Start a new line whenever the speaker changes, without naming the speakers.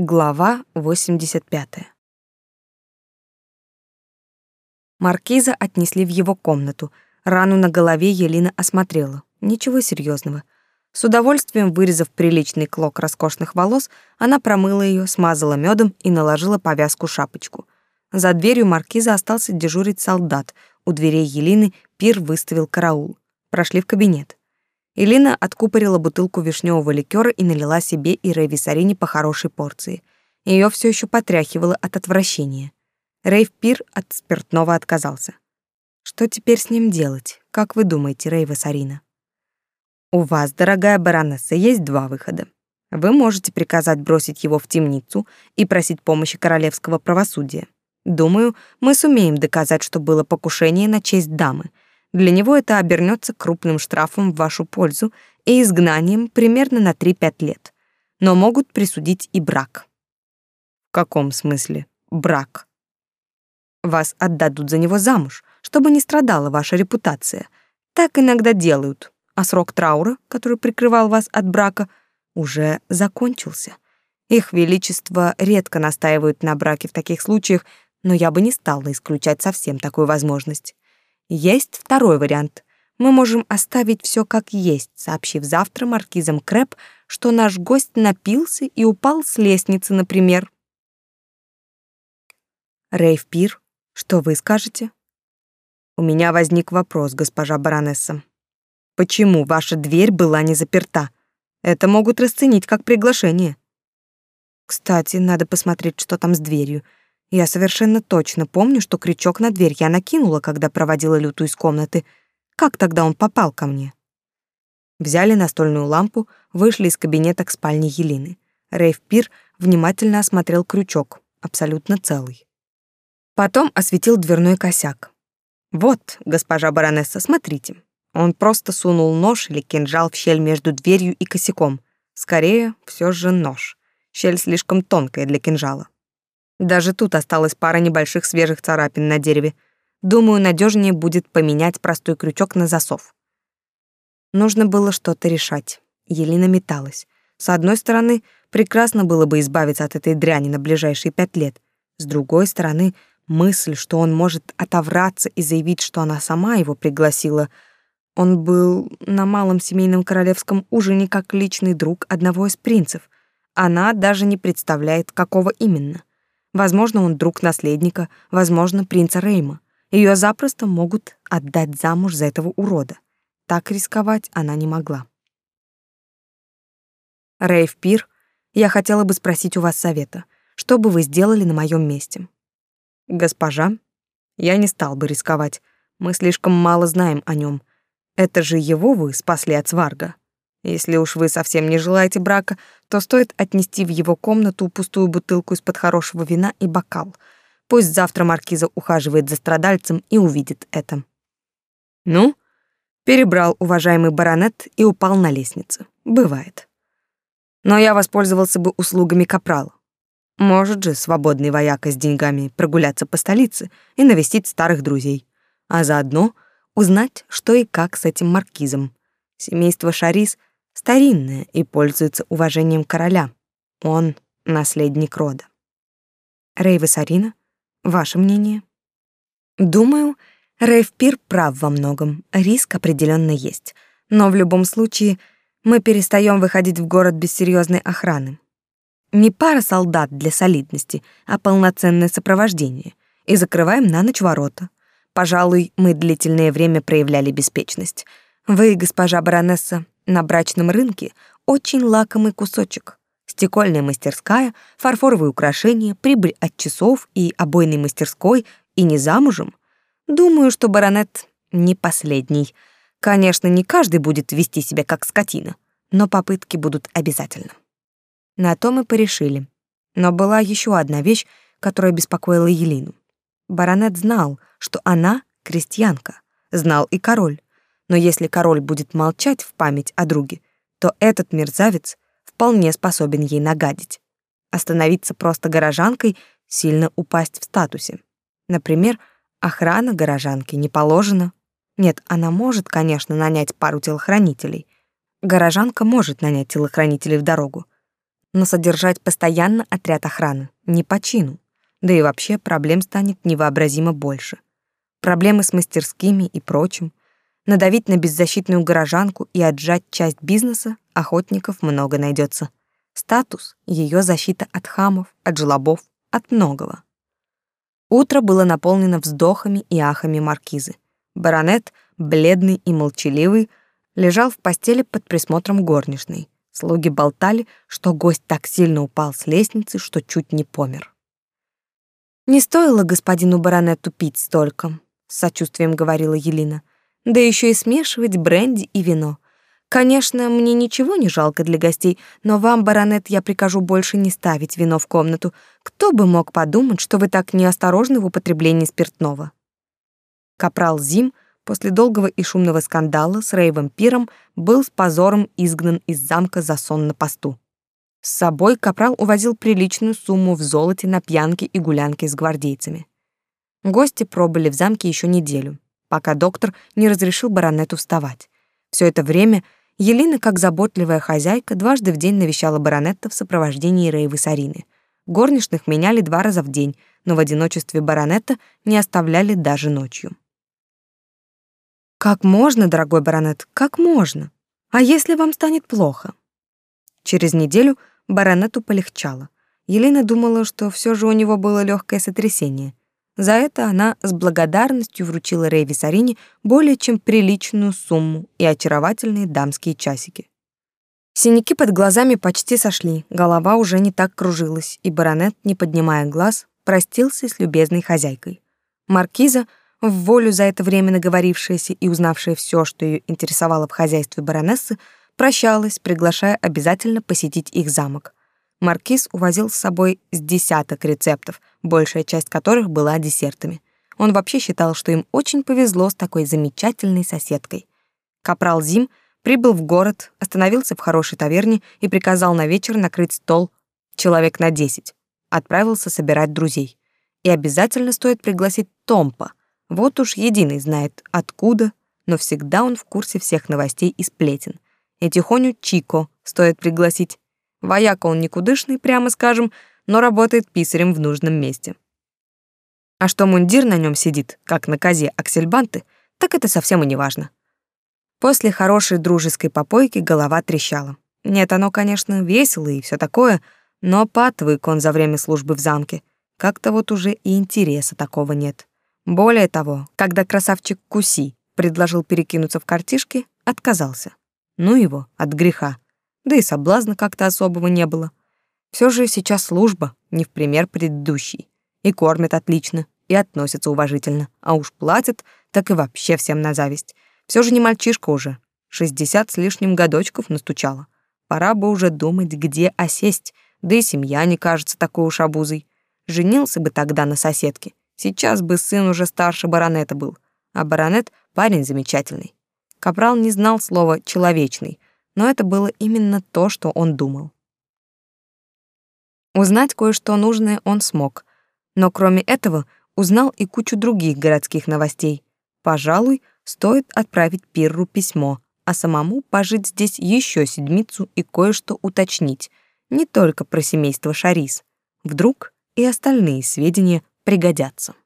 Глава 85. Маркиза отнесли в его комнату. Рану на голове Елена осмотрела. Ничего серьезного. С удовольствием вырезав приличный клок роскошных волос, она промыла ее, смазала медом и наложила повязку-шапочку. За дверью маркиза остался дежурить солдат. У дверей Елины пир выставил караул. Прошли в кабинет. Элина откупорила бутылку вишневого ликера и налила себе и Рэйви Сарине по хорошей порции. Ее все еще потряхивало от отвращения. Рейв Пир от спиртного отказался. Что теперь с ним делать? Как вы думаете, Рейва Сарина? У вас, дорогая баронесса, есть два выхода. Вы можете приказать бросить его в темницу и просить помощи королевского правосудия. Думаю, мы сумеем доказать, что было покушение на честь дамы — для него это обернется крупным штрафом в вашу пользу и изгнанием примерно на 3-5 лет. Но могут присудить и брак. В каком смысле брак? Вас отдадут за него замуж, чтобы не страдала ваша репутация. Так иногда делают. А срок траура, который прикрывал вас от брака, уже закончился. Их величество редко настаивают на браке в таких случаях, но я бы не стала исключать совсем такую возможность. Есть второй вариант. Мы можем оставить все как есть, сообщив завтра маркизам Крэп, что наш гость напился и упал с лестницы, например. Рейв Пир, что вы скажете? У меня возник вопрос, госпожа баронесса. Почему ваша дверь была не заперта? Это могут расценить как приглашение. Кстати, надо посмотреть, что там с дверью. Я совершенно точно помню, что крючок на дверь я накинула, когда проводила Люту из комнаты. Как тогда он попал ко мне? Взяли настольную лампу, вышли из кабинета к спальне Елины. Рейв Пир внимательно осмотрел крючок, абсолютно целый. Потом осветил дверной косяк. «Вот, госпожа баронесса, смотрите». Он просто сунул нож или кинжал в щель между дверью и косяком. Скорее, все же нож. Щель слишком тонкая для кинжала. Даже тут осталась пара небольших свежих царапин на дереве. Думаю, надежнее будет поменять простой крючок на засов. Нужно было что-то решать. Елена металась. С одной стороны, прекрасно было бы избавиться от этой дряни на ближайшие пять лет. С другой стороны, мысль, что он может отовраться и заявить, что она сама его пригласила. Он был на малом семейном королевском ужине как личный друг одного из принцев. Она даже не представляет, какого именно. Возможно, он друг наследника, возможно, принца Рейма. Ее запросто могут отдать замуж за этого урода. Так рисковать она не могла. Рейв Пир, я хотела бы спросить у вас совета. Что бы вы сделали на моем месте? Госпожа, я не стал бы рисковать. Мы слишком мало знаем о нем. Это же его вы спасли от сварга. Если уж вы совсем не желаете брака, то стоит отнести в его комнату пустую бутылку из-под хорошего вина и бокал. Пусть завтра маркиза ухаживает за страдальцем и увидит это. Ну, перебрал уважаемый баронет и упал на лестнице. Бывает. Но я воспользовался бы услугами капрала. Может же свободный вояка с деньгами прогуляться по столице и навестить старых друзей, а заодно узнать, что и как с этим маркизом. Семейство Шарис старинная и пользуется уважением короля. Он — наследник рода. Рейва Сарина, ваше мнение? Думаю, Рейв Пир прав во многом. Риск определенно есть. Но в любом случае мы перестаем выходить в город без серьезной охраны. Не пара солдат для солидности, а полноценное сопровождение. И закрываем на ночь ворота. Пожалуй, мы длительное время проявляли беспечность. Вы, госпожа баронесса, на брачном рынке очень лакомый кусочек. Стекольная мастерская, фарфоровые украшения, прибыль от часов и обойной мастерской и не замужем. Думаю, что баронет не последний. Конечно, не каждый будет вести себя как скотина, но попытки будут обязательно. На то мы порешили. Но была еще одна вещь, которая беспокоила Елину. Баронет знал, что она крестьянка, знал и король. Но если король будет молчать в память о друге, то этот мерзавец вполне способен ей нагадить. Остановиться просто горожанкой — сильно упасть в статусе. Например, охрана горожанки не положена. Нет, она может, конечно, нанять пару телохранителей. Горожанка может нанять телохранителей в дорогу. Но содержать постоянно отряд охраны не по чину. Да и вообще проблем станет невообразимо больше. Проблемы с мастерскими и прочим. Надавить на беззащитную горожанку и отжать часть бизнеса охотников много найдется. Статус, ее защита от хамов, от жлобов, от многого. Утро было наполнено вздохами и ахами маркизы. Баронет, бледный и молчаливый, лежал в постели под присмотром горничной. Слуги болтали, что гость так сильно упал с лестницы, что чуть не помер. «Не стоило господину баронету пить столько», — с сочувствием говорила Елена. «Да еще и смешивать бренди и вино. Конечно, мне ничего не жалко для гостей, но вам, баронет, я прикажу больше не ставить вино в комнату. Кто бы мог подумать, что вы так неосторожны в употреблении спиртного? Капрал Зим после долгого и шумного скандала с Рейвом Пиром был с позором изгнан из замка за сон на посту. С собой Капрал увозил приличную сумму в золоте на пьянки и гулянки с гвардейцами. Гости пробыли в замке еще неделю, пока доктор не разрешил баронету вставать. Все это время Елена, как заботливая хозяйка, дважды в день навещала баронетта в сопровождении Рейвы Сарины. Горничных меняли два раза в день, но в одиночестве баронетта не оставляли даже ночью. «Как можно, дорогой баронет, как можно? А если вам станет плохо?» Через неделю баронету полегчало. Елена думала, что все же у него было легкое сотрясение. За это она с благодарностью вручила Рейви Сарине более чем приличную сумму и очаровательные дамские часики. Синяки под глазами почти сошли, голова уже не так кружилась, и баронет, не поднимая глаз, простился с любезной хозяйкой. Маркиза, в волю за это время наговорившаяся и узнавшая все, что ее интересовало в хозяйстве баронессы, прощалась, приглашая обязательно посетить их замок. Маркиз увозил с собой с десяток рецептов, большая часть которых была десертами. Он вообще считал, что им очень повезло с такой замечательной соседкой. Капрал Зим прибыл в город, остановился в хорошей таверне и приказал на вечер накрыть стол человек на десять. Отправился собирать друзей. И обязательно стоит пригласить Томпа. Вот уж единый знает откуда, но всегда он в курсе всех новостей и сплетен. И тихоню Чико стоит пригласить. Вояка он никудышный, прямо скажем, но работает писарем в нужном месте. А что мундир на нем сидит, как на козе аксельбанты, так это совсем и не важно. После хорошей дружеской попойки голова трещала. Нет, оно, конечно, весело и все такое, но поотвык он за время службы в замке. Как-то вот уже и интереса такого нет. Более того, когда красавчик Куси предложил перекинуться в картишки, отказался. Ну его, от греха да и соблазна как-то особого не было. Все же сейчас служба, не в пример предыдущей. И кормят отлично, и относятся уважительно, а уж платят, так и вообще всем на зависть. Все же не мальчишка уже, шестьдесят с лишним годочков настучала. Пора бы уже думать, где осесть, да и семья не кажется такой уж обузой. Женился бы тогда на соседке, сейчас бы сын уже старше баронета был, а баронет — парень замечательный. Капрал не знал слова «человечный», но это было именно то, что он думал. Узнать кое-что нужное он смог, но кроме этого узнал и кучу других городских новостей. Пожалуй, стоит отправить Пирру письмо, а самому пожить здесь еще седмицу и кое-что уточнить, не только про семейство Шарис. Вдруг и остальные сведения пригодятся.